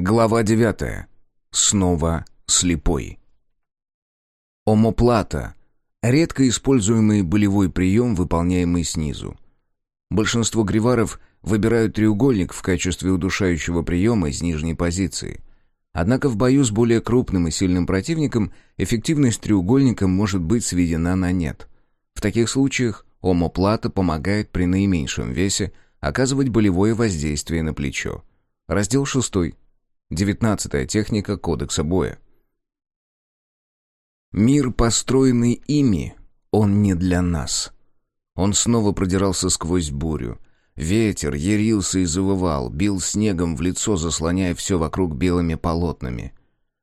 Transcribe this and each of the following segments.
Глава девятая. Снова слепой. Омоплата — редко используемый болевой прием, выполняемый снизу. Большинство гриваров выбирают треугольник в качестве удушающего приема из нижней позиции. Однако в бою с более крупным и сильным противником эффективность треугольника может быть сведена на нет. В таких случаях омоплата помогает при наименьшем весе оказывать болевое воздействие на плечо. Раздел 6. Девятнадцатая техника Кодекса боя. Мир, построенный ими, он не для нас. Он снова продирался сквозь бурю. Ветер ярился и завывал, бил снегом в лицо, заслоняя все вокруг белыми полотнами.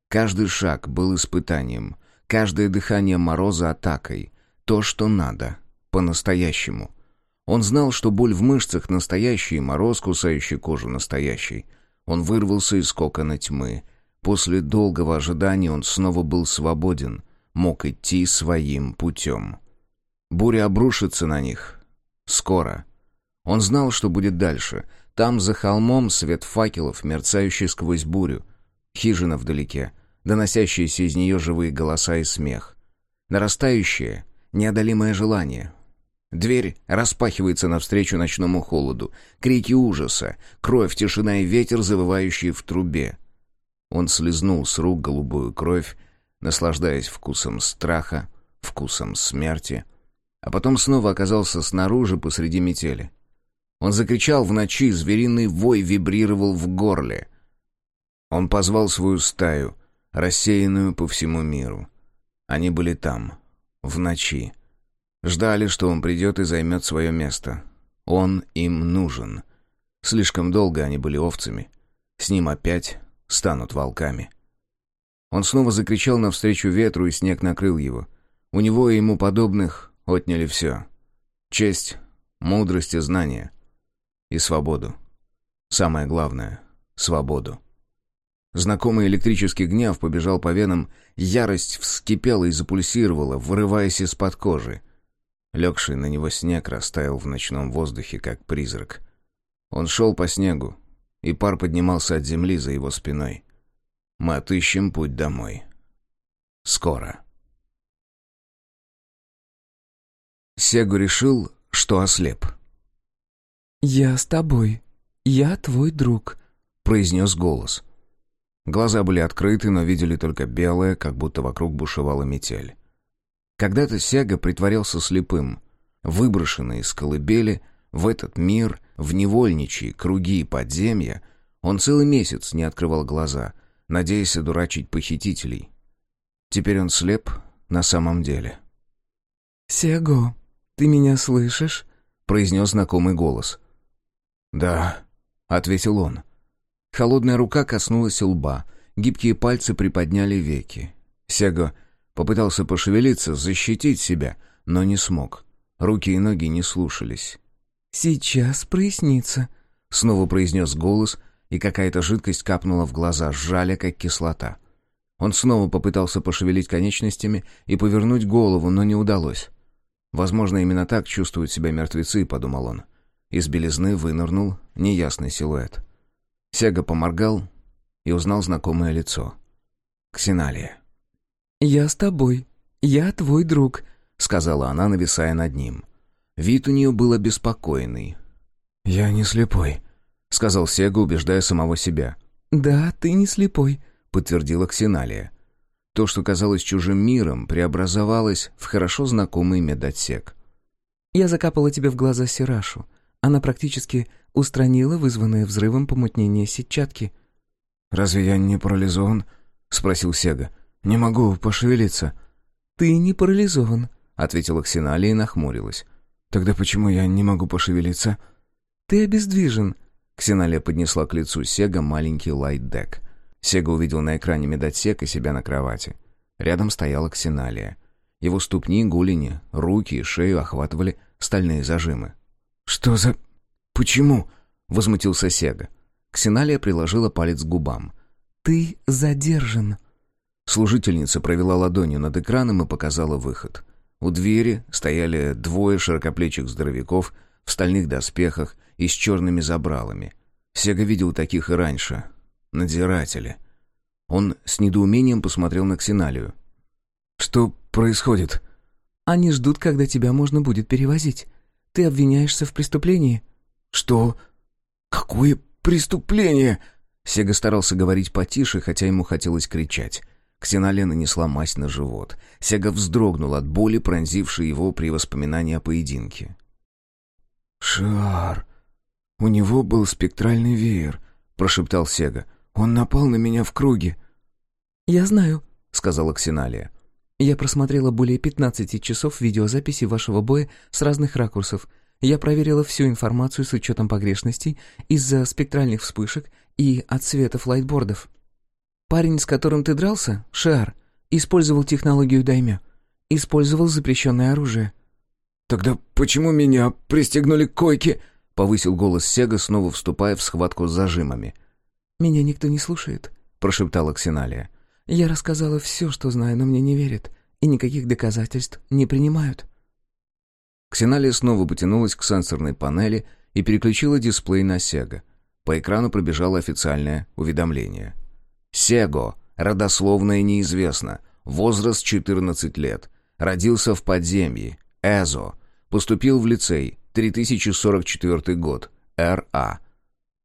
Каждый шаг был испытанием, каждое дыхание мороза атакой. То, что надо, по-настоящему. Он знал, что боль в мышцах настоящий, мороз, кусающий кожу настоящий. Он вырвался из кокона тьмы. После долгого ожидания он снова был свободен, мог идти своим путем. Буря обрушится на них. Скоро. Он знал, что будет дальше. Там, за холмом, свет факелов, мерцающий сквозь бурю. Хижина вдалеке, доносящиеся из нее живые голоса и смех. Нарастающее, неодолимое желание. Дверь распахивается навстречу ночному холоду. Крики ужаса, кровь, тишина и ветер, завывающие в трубе. Он слезнул с рук голубую кровь, наслаждаясь вкусом страха, вкусом смерти, а потом снова оказался снаружи посреди метели. Он закричал в ночи, звериный вой вибрировал в горле. Он позвал свою стаю, рассеянную по всему миру. Они были там, в ночи. Ждали, что он придет и займет свое место. Он им нужен. Слишком долго они были овцами. С ним опять станут волками. Он снова закричал навстречу ветру, и снег накрыл его. У него и ему подобных отняли все. Честь, мудрость и знания. И свободу. Самое главное — свободу. Знакомый электрический гнев побежал по венам, ярость вскипела и запульсировала, вырываясь из-под кожи. Легший на него снег растаял в ночном воздухе, как призрак. Он шел по снегу, и пар поднимался от земли за его спиной. Мы отыщем путь домой. Скоро. Сегу решил, что ослеп. «Я с тобой. Я твой друг», — произнес голос. Глаза были открыты, но видели только белое, как будто вокруг бушевала метель. Когда-то Сега притворялся слепым, выброшенный из колыбели в этот мир, в невольничьи круги подземья, он целый месяц не открывал глаза, надеясь одурачить похитителей. Теперь он слеп на самом деле. «Сего, ты меня слышишь?» — произнес знакомый голос. «Да», — ответил он. Холодная рука коснулась лба, гибкие пальцы приподняли веки. Сего Попытался пошевелиться, защитить себя, но не смог. Руки и ноги не слушались. «Сейчас прояснится», — снова произнес голос, и какая-то жидкость капнула в глаза, сжали, как кислота. Он снова попытался пошевелить конечностями и повернуть голову, но не удалось. «Возможно, именно так чувствуют себя мертвецы», — подумал он. Из белизны вынырнул неясный силуэт. Сега поморгал и узнал знакомое лицо. Ксеналия. «Я с тобой. Я твой друг», — сказала она, нависая над ним. Вид у нее был обеспокоенный. «Я не слепой», — сказал Сега, убеждая самого себя. «Да, ты не слепой», — подтвердила Ксеналия. То, что казалось чужим миром, преобразовалось в хорошо знакомый медотсек. «Я закапала тебе в глаза сирашу. Она практически устранила вызванное взрывом помутнение сетчатки». «Разве я не парализован?» — спросил Сега. «Не могу пошевелиться». «Ты не парализован», — ответила Ксеналия и нахмурилась. «Тогда почему я не могу пошевелиться?» «Ты обездвижен». Ксеналия поднесла к лицу Сега маленький лайт-дек. Сега увидел на экране медотсека себя на кровати. Рядом стояла Ксеналия. Его ступни, голени, руки и шею охватывали стальные зажимы. «Что за... Почему?» — возмутился Сега. Ксеналия приложила палец к губам. «Ты задержан». Служительница провела ладонью над экраном и показала выход. У двери стояли двое широкоплечих здоровяков в стальных доспехах и с черными забралами. Сега видел таких и раньше. надзиратели. Он с недоумением посмотрел на Ксеналию. «Что происходит?» «Они ждут, когда тебя можно будет перевозить. Ты обвиняешься в преступлении». «Что? Какое преступление?» Сега старался говорить потише, хотя ему хотелось кричать. Ксеналия нанесла мазь на живот. Сега вздрогнул от боли, пронзившей его при воспоминании о поединке. «Шар! У него был спектральный веер», — прошептал Сега. «Он напал на меня в круге». «Я знаю», — сказала Ксеналия. «Я просмотрела более 15 часов видеозаписи вашего боя с разных ракурсов. Я проверила всю информацию с учетом погрешностей из-за спектральных вспышек и отсветов лайтбордов. Парень, с которым ты дрался, Шиар, использовал технологию даймё. Использовал запрещенное оружие». «Тогда почему меня пристегнули к койке?» — повысил голос Сега, снова вступая в схватку с зажимами. «Меня никто не слушает», — прошептала Ксеналия. «Я рассказала все, что знаю, но мне не верят, и никаких доказательств не принимают». Ксеналия снова потянулась к сенсорной панели и переключила дисплей на Сега. По экрану пробежало официальное уведомление. «Сего. Родословное неизвестно. Возраст 14 лет. Родился в подземье. Эзо. Поступил в лицей. 3044 год. Р.А.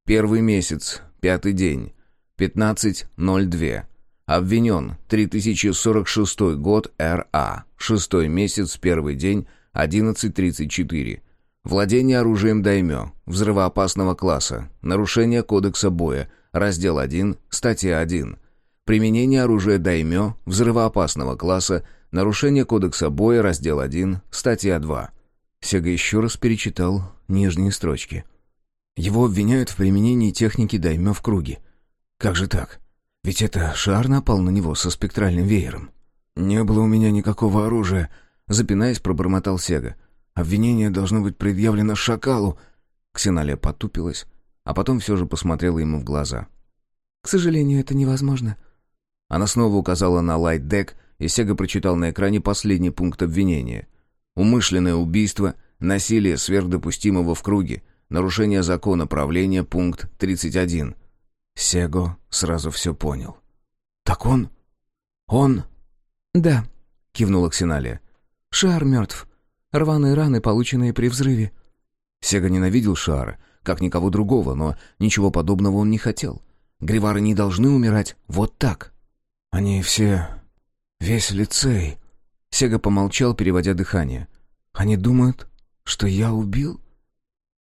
Первый месяц. Пятый день. 15.02. Обвинен. 3046 год. Р.А. Шестой месяц. Первый день. 11.34. Владение оружием даймё. Взрывоопасного класса. Нарушение кодекса боя. Раздел 1. Статья 1. Применение оружия даймё. Взрывоопасного класса. Нарушение кодекса боя, раздел 1, статья 2. Сега еще раз перечитал нижние строчки. Его обвиняют в применении техники даймё в круге. Как же так? Ведь это шар напал на него со спектральным веером. «Не было у меня никакого оружия», — запинаясь, пробормотал Сега. «Обвинение должно быть предъявлено шакалу». Ксеналия потупилась, а потом все же посмотрела ему в глаза. «К сожалению, это невозможно». Она снова указала на лайт-дек, и Сега прочитал на экране последний пункт обвинения. Умышленное убийство, насилие сверхдопустимого в круге, нарушение закона правления, пункт 31. Сего сразу все понял. «Так он... он...» «Да», — кивнула Ксеналия. «Шар мертв. Рваные раны, полученные при взрыве». Сега ненавидел Шара, как никого другого, но ничего подобного он не хотел. Гривары не должны умирать вот так. «Они все Весь лицей. Сега помолчал, переводя дыхание. Они думают, что я убил?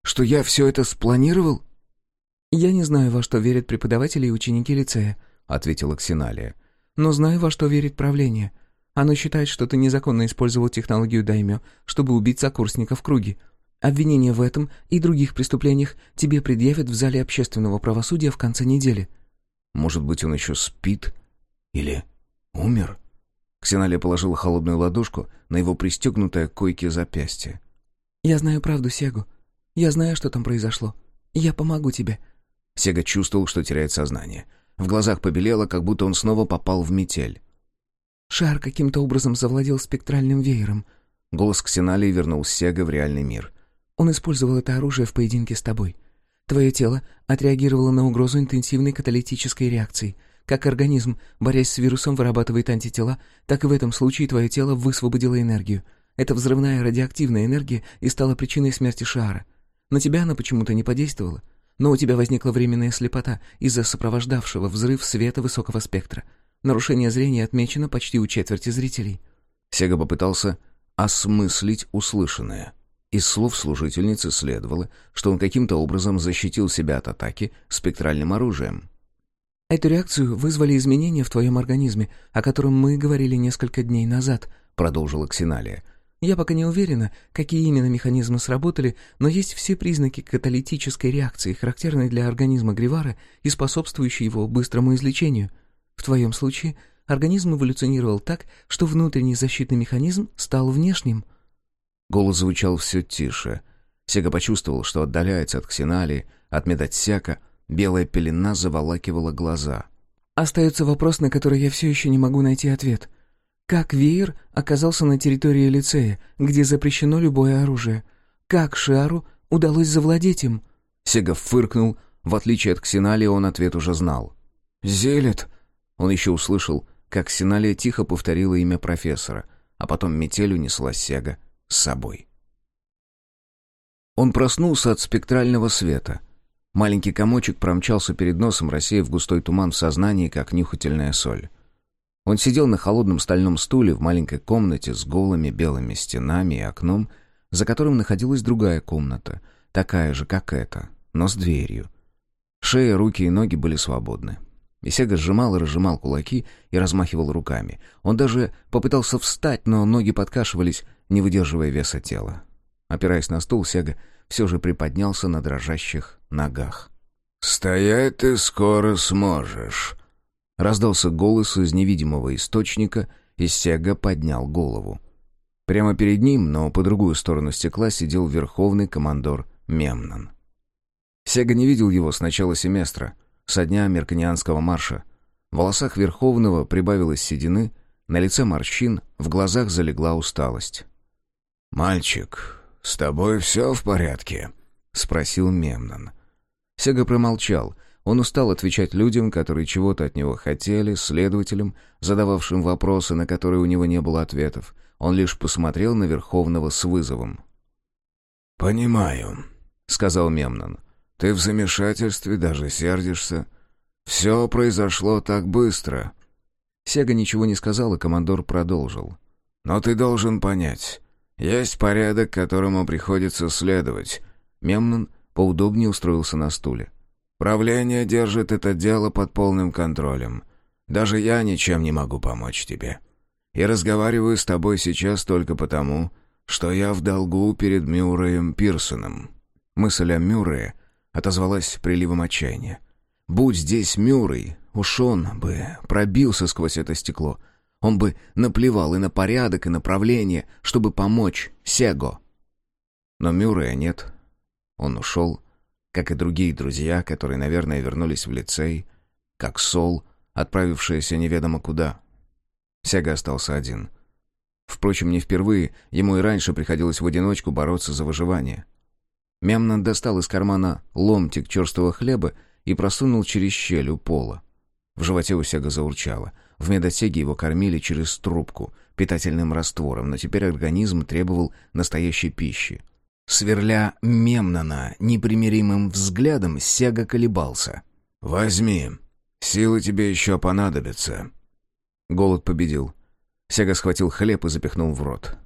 Что я все это спланировал? «Я не знаю, во что верят преподаватели и ученики лицея», — ответила Ксеналия. «Но знаю, во что верит правление. Оно считает, что ты незаконно использовал технологию даймё, чтобы убить сокурсника в круге. Обвинения в этом и других преступлениях тебе предъявят в зале общественного правосудия в конце недели». «Может быть, он еще спит? Или умер?» Ксеналия положила холодную ладошку на его пристегнутое к койке запястье. «Я знаю правду, Сегу. Я знаю, что там произошло. Я помогу тебе». Сега чувствовал, что теряет сознание. В глазах побелело, как будто он снова попал в метель. «Шар каким-то образом завладел спектральным веером». Голос Ксеналии вернул Сега в реальный мир. «Он использовал это оружие в поединке с тобой. Твое тело отреагировало на угрозу интенсивной каталитической реакции. Как организм, борясь с вирусом, вырабатывает антитела, так и в этом случае твое тело высвободило энергию. Это взрывная радиоактивная энергия и стала причиной смерти Шара. На тебя она почему-то не подействовала. Но у тебя возникла временная слепота из-за сопровождавшего взрыв света высокого спектра. Нарушение зрения отмечено почти у четверти зрителей. Сега попытался осмыслить услышанное. Из слов служительницы следовало, что он каким-то образом защитил себя от атаки спектральным оружием. «Эту реакцию вызвали изменения в твоем организме, о котором мы говорили несколько дней назад», — продолжила Ксеналия. «Я пока не уверена, какие именно механизмы сработали, но есть все признаки каталитической реакции, характерной для организма Гривара и способствующей его быстрому излечению. В твоем случае организм эволюционировал так, что внутренний защитный механизм стал внешним». Голос звучал все тише. Сега почувствовал, что отдаляется от Ксеналии, от Медотсяка, Белая пелена заволакивала глаза. «Остается вопрос, на который я все еще не могу найти ответ. Как веер оказался на территории лицея, где запрещено любое оружие? Как Шиару удалось завладеть им?» Сега фыркнул. В отличие от Ксеналии, он ответ уже знал. «Зелет!» Он еще услышал, как Синалия тихо повторила имя профессора, а потом метель унесла Сега с собой. Он проснулся от спектрального света. Маленький комочек промчался перед носом, рассеяв густой туман в сознании, как нюхательная соль. Он сидел на холодном стальном стуле в маленькой комнате с голыми белыми стенами и окном, за которым находилась другая комната, такая же, как эта, но с дверью. Шея, руки и ноги были свободны. Исега сжимал и разжимал кулаки и размахивал руками. Он даже попытался встать, но ноги подкашивались, не выдерживая веса тела. Опираясь на стул, Сега все же приподнялся на дрожащих ногах. «Стоять ты скоро сможешь», Раздался голос из невидимого источника, и Сега поднял голову. Прямо перед ним, но по другую сторону стекла, сидел верховный командор Мемнон. Сега не видел его с начала семестра, со дня Мерканианского марша. В волосах Верховного прибавилось седины, на лице морщин, в глазах залегла усталость. «Мальчик, с тобой все в порядке?» — спросил Мемнон. Сега промолчал — он устал отвечать людям, которые чего-то от него хотели, следователям, задававшим вопросы, на которые у него не было ответов. Он лишь посмотрел на Верховного с вызовом. «Понимаю», — сказал Мемнон. «Ты в замешательстве, даже сердишься. Все произошло так быстро». Сега ничего не сказал, и командор продолжил. «Но ты должен понять. Есть порядок, которому приходится следовать». Мемнон поудобнее устроился на стуле. Правление держит это дело под полным контролем. Даже я ничем не могу помочь тебе. И разговариваю с тобой сейчас только потому, что я в долгу перед Мюрреем Пирсоном». Мысль о Мюррее отозвалась приливом отчаяния. «Будь здесь Мюррей, уж он бы пробился сквозь это стекло. Он бы наплевал и на порядок, и направление, чтобы помочь Сего». Но Мюррея нет. Он ушел, как и другие друзья, которые, наверное, вернулись в лицей, как Сол, отправившаяся неведомо куда. Сега остался один. Впрочем, не впервые, ему и раньше приходилось в одиночку бороться за выживание. Мемнон достал из кармана ломтик черстого хлеба и просунул через щель у пола. В животе у Сега заурчало. В медотсеге его кормили через трубку, питательным раствором, но теперь организм требовал настоящей пищи. Сверля Мемнона непримиримым взглядом, Сега колебался. «Возьми. Силы тебе еще понадобятся». Голод победил. Сега схватил хлеб и запихнул в рот.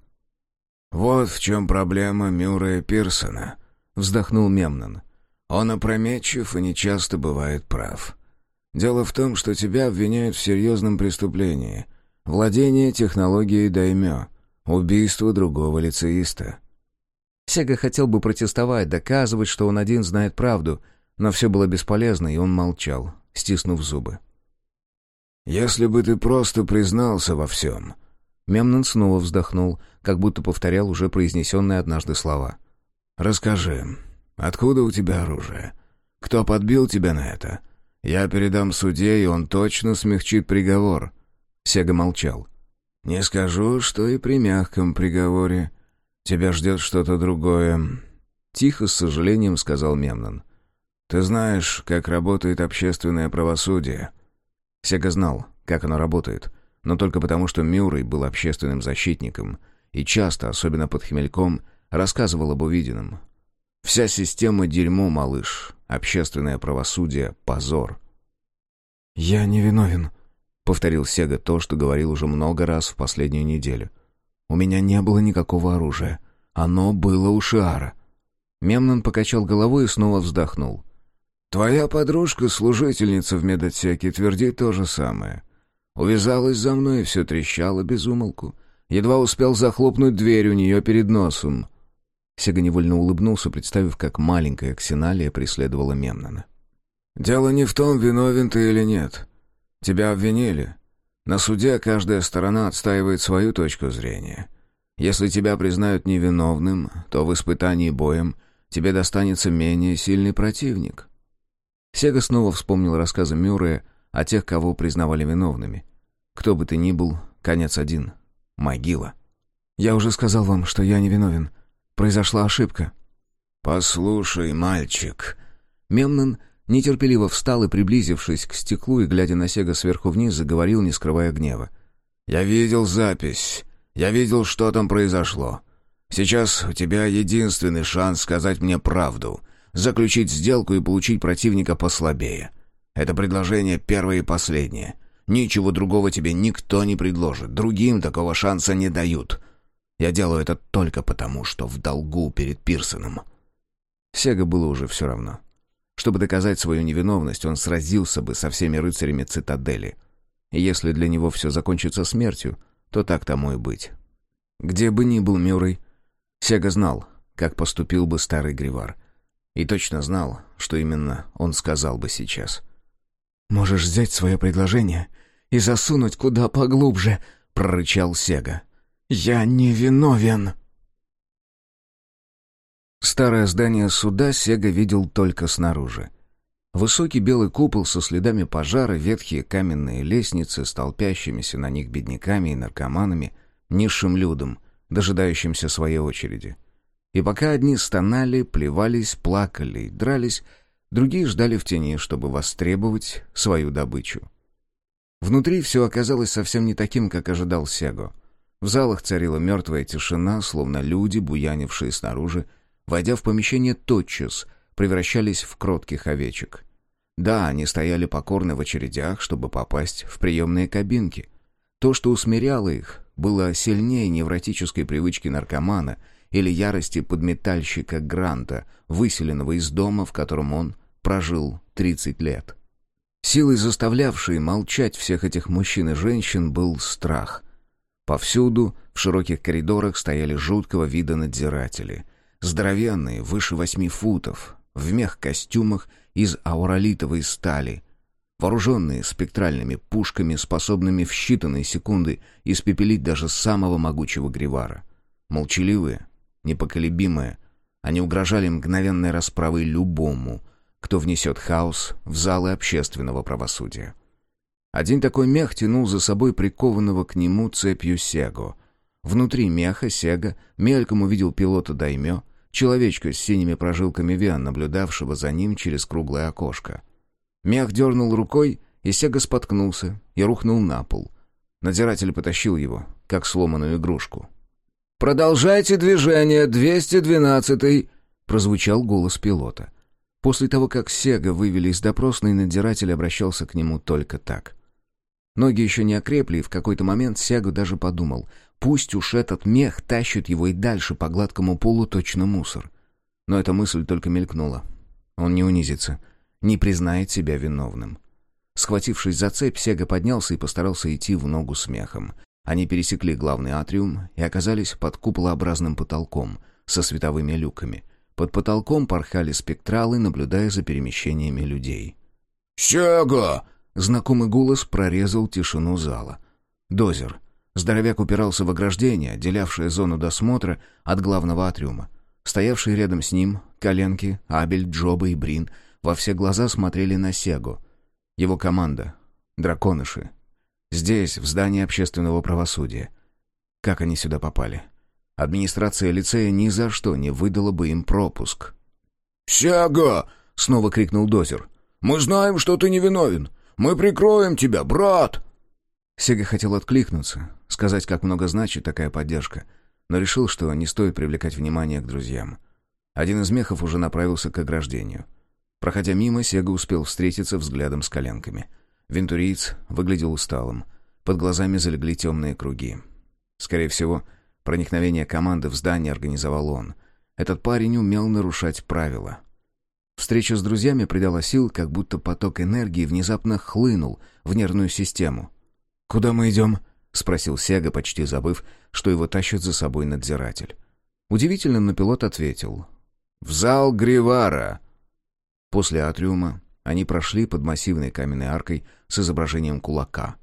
«Вот в чем проблема Мюррея Пирсона», — вздохнул Мемнон. «Он опрометчив и нечасто бывает прав. Дело в том, что тебя обвиняют в серьезном преступлении. Владение технологией даймё, убийство другого лицеиста». Сега хотел бы протестовать, доказывать, что он один знает правду, но все было бесполезно, и он молчал, стиснув зубы. «Если бы ты просто признался во всем...» Мемнон снова вздохнул, как будто повторял уже произнесенные однажды слова. «Расскажи, откуда у тебя оружие? Кто подбил тебя на это? Я передам суде, и он точно смягчит приговор». Сега молчал. «Не скажу, что и при мягком приговоре. Тебя ждет что-то другое», — тихо, с сожалением сказал Мемнон. «Ты знаешь, как работает общественное правосудие». Сега знал, как оно работает, но только потому, что Мюррей был общественным защитником и часто, особенно под хмельком, рассказывал об увиденном. Вся система дерьмо, малыш. Общественное правосудие — позор. «Я не виновен», — повторил Сега то, что говорил уже много раз в последнюю неделю. У меня не было никакого оружия. Оно было у Шиара. Мемнон покачал головой и снова вздохнул. «Твоя подружка, служительница в медотсеке, твердит то же самое. Увязалась за мной и все трещала без умолку. Едва успел захлопнуть дверь у нее перед носом». Сега невольно улыбнулся, представив, как маленькая Ксеналия преследовала Мемнона. «Дело не в том, виновен ты или нет. Тебя обвинили. На суде каждая сторона отстаивает свою точку зрения. Если тебя признают невиновным, то в испытании боем тебе достанется менее сильный противник. Сега снова вспомнил рассказы Мюррея о тех, кого признавали виновными. Кто бы ты ни был, конец один — могила. «Я уже сказал вам, что я не виновен. Произошла ошибка». «Послушай, мальчик...» Мемнон нетерпеливо встал и, приблизившись к стеклу и глядя на Сега сверху вниз, заговорил, не скрывая гнева. «Я видел запись. Я видел, что там произошло. Сейчас у тебя единственный шанс сказать мне правду, заключить сделку и получить противника послабее. Это предложение первое и последнее. Ничего другого тебе никто не предложит, другим такого шанса не дают. Я делаю это только потому, что в долгу перед Пирсоном». Сега было уже все равно. Чтобы доказать свою невиновность, он сразился бы со всеми рыцарями цитадели. И если для него все закончится смертью, то так тому и быть. Где бы ни был Мюррей, Сега знал, как поступил бы старый Гривар. И точно знал, что именно он сказал бы сейчас. «Можешь взять свое предложение и засунуть куда поглубже», — прорычал Сега. «Я не виновен». Старое здание суда Сега видел только снаружи. Высокий белый купол со следами пожара, ветхие каменные лестницы с толпящимися на них бедняками и наркоманами, низшим людом, дожидающимся своей очереди. И пока одни стонали, плевались, плакали и дрались, другие ждали в тени, чтобы востребовать свою добычу. Внутри все оказалось совсем не таким, как ожидал Сего. В залах царила мертвая тишина, словно люди, буянившие снаружи, войдя в помещение тотчас, превращались в кротких овечек. Да, они стояли покорно в очередях, чтобы попасть в приемные кабинки. То, что усмиряло их, было сильнее невротической привычки наркомана или ярости подметальщика Гранта, выселенного из дома, в котором он прожил 30 лет. Силой, заставлявшей молчать всех этих мужчин и женщин, был страх. Повсюду, в широких коридорах, стояли жуткого вида надзиратели. Здоровенные, выше восьми футов, в мех-костюмах из ауралитовой стали, вооруженные спектральными пушками, способными в считанные секунды испепелить даже самого могучего гривара. Молчаливые, непоколебимые, они угрожали мгновенной расправой любому, кто внесет хаос в залы общественного правосудия. Один такой мех тянул за собой прикованного к нему цепью Сего. Внутри меха Сега мельком увидел пилота Даймё, человечка с синими прожилками вен, наблюдавшего за ним через круглое окошко. Мех дернул рукой, и Сега споткнулся и рухнул на пол. Надзиратель потащил его, как сломанную игрушку. «Продолжайте движение, 212-й!» — прозвучал голос пилота. После того, как Сега вывели из допросной, надзиратель обращался к нему только так. Ноги еще не окрепли, и в какой-то момент Сега даже подумал, пусть уж этот мех тащит его и дальше по гладкому полу точно мусор. Но эта мысль только мелькнула. Он не унизится, не признает себя виновным. Схватившись за цепь, Сега поднялся и постарался идти в ногу смехом. Они пересекли главный атриум и оказались под куполообразным потолком со световыми люками. Под потолком порхали спектралы, наблюдая за перемещениями людей. «Сега!» — знакомый голос прорезал тишину зала. «Дозер». Здоровяк упирался в ограждение, отделявшее зону досмотра от главного атриума. Стоявшие рядом с ним, коленки, Абель, Джоба и Брин во все глаза смотрели на Сегу. Его команда — драконыши. Здесь, в здании общественного правосудия. Как они сюда попали? Администрация лицея ни за что не выдала бы им пропуск. «Сяга!» — снова крикнул Дозер. «Мы знаем, что ты невиновен. Мы прикроем тебя, брат!» Сега хотел откликнуться, сказать, как много значит такая поддержка, но решил, что не стоит привлекать внимание к друзьям. Один из мехов уже направился к ограждению. Проходя мимо, Сега успел встретиться взглядом с коленками. Вентуриец выглядел усталым. Под глазами залегли темные круги. Скорее всего, Проникновение команды в здание организовал он. Этот парень умел нарушать правила. Встреча с друзьями придала сил, как будто поток энергии внезапно хлынул в нервную систему. «Куда мы идем?» — спросил Сега, почти забыв, что его тащит за собой надзиратель. Удивительно, но пилот ответил. «В зал Гривара!» После атриума они прошли под массивной каменной аркой с изображением кулака.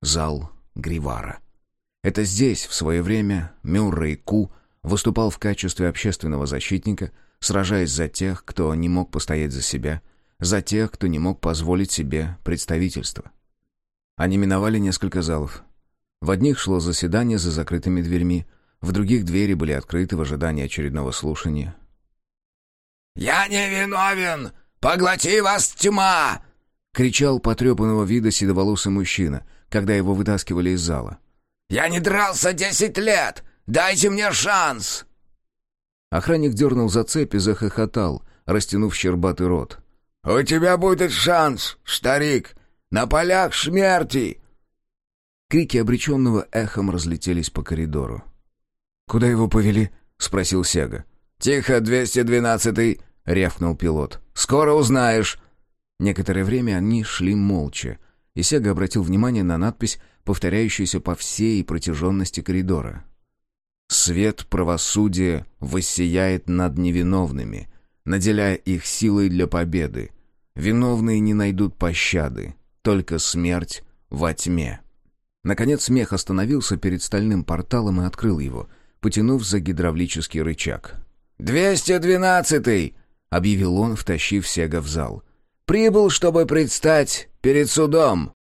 Зал Гривара. Это здесь, в свое время, Мюррей Ку выступал в качестве общественного защитника, сражаясь за тех, кто не мог постоять за себя, за тех, кто не мог позволить себе представительство. Они миновали несколько залов. В одних шло заседание за закрытыми дверьми, в других двери были открыты в ожидании очередного слушания. «Я не виновен!» — Поглоти вас тьма!» — кричал потрепанного вида седоволосый мужчина, когда его вытаскивали из зала. «Я не дрался десять лет! Дайте мне шанс!» Охранник дернул за цепь и захохотал, растянув щербатый рот. «У тебя будет шанс, старик! На полях смерти!» Крики обреченного эхом разлетелись по коридору. «Куда его повели?» — спросил Сега. «Тихо, 212-й!» — рявкнул пилот. «Скоро узнаешь!» Некоторое время они шли молча, и Сега обратил внимание на надпись, повторяющуюся по всей протяженности коридора. «Свет правосудия воссияет над невиновными, наделяя их силой для победы. Виновные не найдут пощады, только смерть во тьме». Наконец смех остановился перед стальным порталом и открыл его, потянув за гидравлический рычаг. «Двести двенадцатый!» — объявил он, втащив Сега в зал. «Прибыл, чтобы предстать перед судом!»